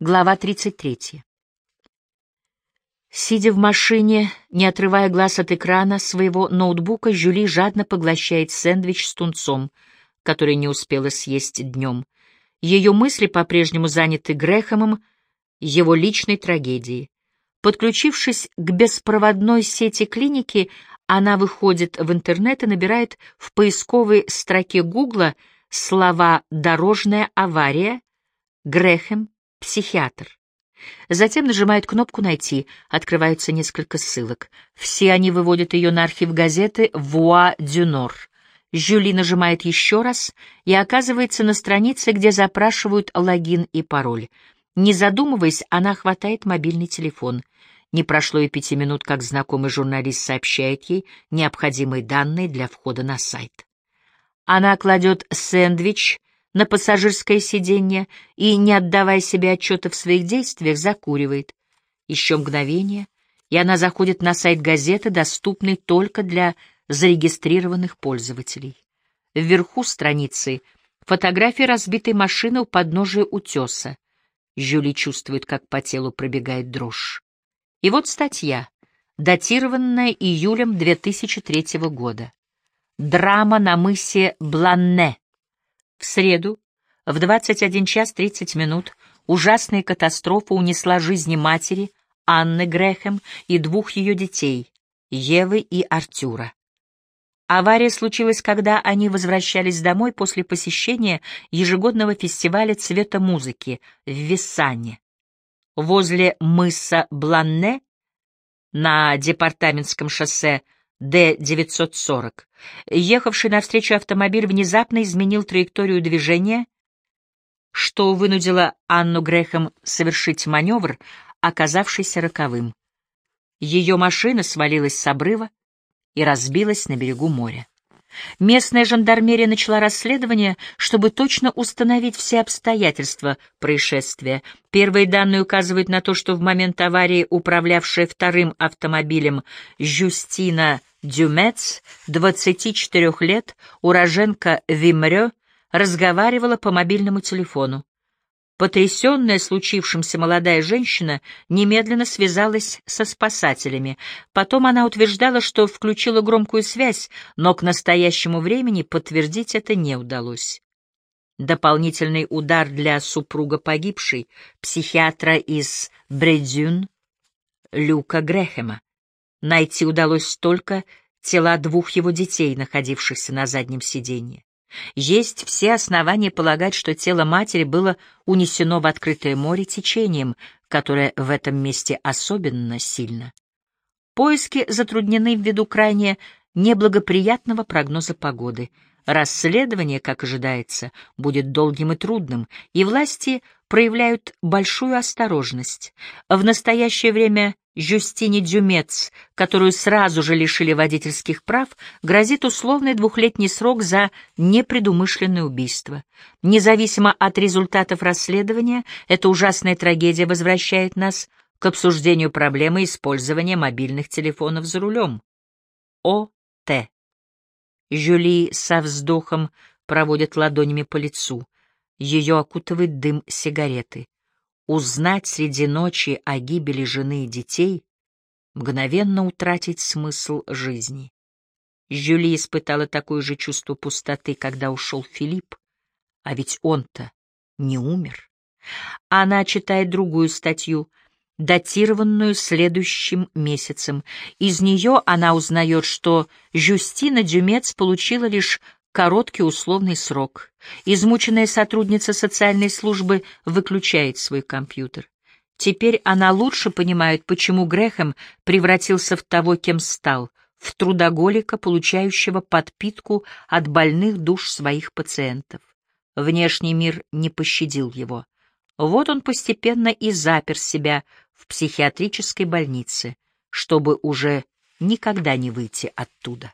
Глава 33. Сидя в машине, не отрывая глаз от экрана своего ноутбука, Жюли жадно поглощает сэндвич с тунцом, который не успела съесть днем. Ее мысли по-прежнему заняты Грэхэмом, его личной трагедией. Подключившись к беспроводной сети клиники, она выходит в интернет и набирает в поисковой строке Гугла слова «дорожная авария», «Грэхэм», «психиатр». Затем нажимает кнопку «Найти», открываются несколько ссылок. Все они выводят ее на архив газеты «Вуа Дюнор». Жюли нажимает еще раз и оказывается на странице, где запрашивают логин и пароль. Не задумываясь, она хватает мобильный телефон. Не прошло и пяти минут, как знакомый журналист сообщает ей необходимые данные для входа на сайт. Она кладет сэндвич на пассажирское сиденье и, не отдавая себе отчета в своих действиях, закуривает. Еще мгновение, и она заходит на сайт газеты, доступный только для зарегистрированных пользователей. Вверху страницы фотография разбитой машины у подножия утеса. Жюли чувствует, как по телу пробегает дрожь. И вот статья, датированная июлем 2003 года. Драма на мысе Бланне. Среду в 21 час 30 минут ужасная катастрофа унесла жизни матери Анны Грэхэм и двух ее детей, Евы и Артюра. Авария случилась, когда они возвращались домой после посещения ежегодного фестиваля цвета музыки в Виссане. Возле мыса Бланне на департаментском шоссе Д-940. Ехавший навстречу автомобиль внезапно изменил траекторию движения, что вынудило Анну Грехом совершить маневр, оказавшийся роковым. Ее машина свалилась с обрыва и разбилась на берегу моря. Местная жандармерия начала расследование, чтобы точно установить все обстоятельства происшествия. Первые данные указывают на то, что в момент аварии управлявшая вторым автомобилем Жюстина Дюмец, 24 лет, уроженка Вимрё, разговаривала по мобильному телефону. Потрясенная случившимся молодая женщина немедленно связалась со спасателями. Потом она утверждала, что включила громкую связь, но к настоящему времени подтвердить это не удалось. Дополнительный удар для супруга погибшей, психиатра из Бредюн, Люка Грехема. Найти удалось только тела двух его детей, находившихся на заднем сиденье. Есть все основания полагать, что тело матери было унесено в открытое море течением, которое в этом месте особенно сильно. Поиски затруднены ввиду крайне неблагоприятного прогноза погоды. Расследование, как ожидается, будет долгим и трудным, и власти проявляют большую осторожность. В настоящее время Жюстине Дюмец, которую сразу же лишили водительских прав, грозит условный двухлетний срок за непредумышленное убийство. Независимо от результатов расследования, эта ужасная трагедия возвращает нас к обсуждению проблемы использования мобильных телефонов за рулем. О.Т. Жюли со вздохом проводит ладонями по лицу. Ее окутывает дым сигареты. Узнать среди ночи о гибели жены и детей — мгновенно утратить смысл жизни. Жюли испытала такое же чувство пустоты, когда ушел Филипп, а ведь он-то не умер. Она читает другую статью, датированную следующим месяцем. Из нее она узнает, что Жюстина Дюмец получила лишь короткий условный срок. Измученная сотрудница социальной службы выключает свой компьютер. Теперь она лучше понимает, почему Грехом превратился в того, кем стал, в трудоголика, получающего подпитку от больных душ своих пациентов. Внешний мир не пощадил его. Вот он постепенно и запер себя в психиатрической больнице, чтобы уже никогда не выйти оттуда.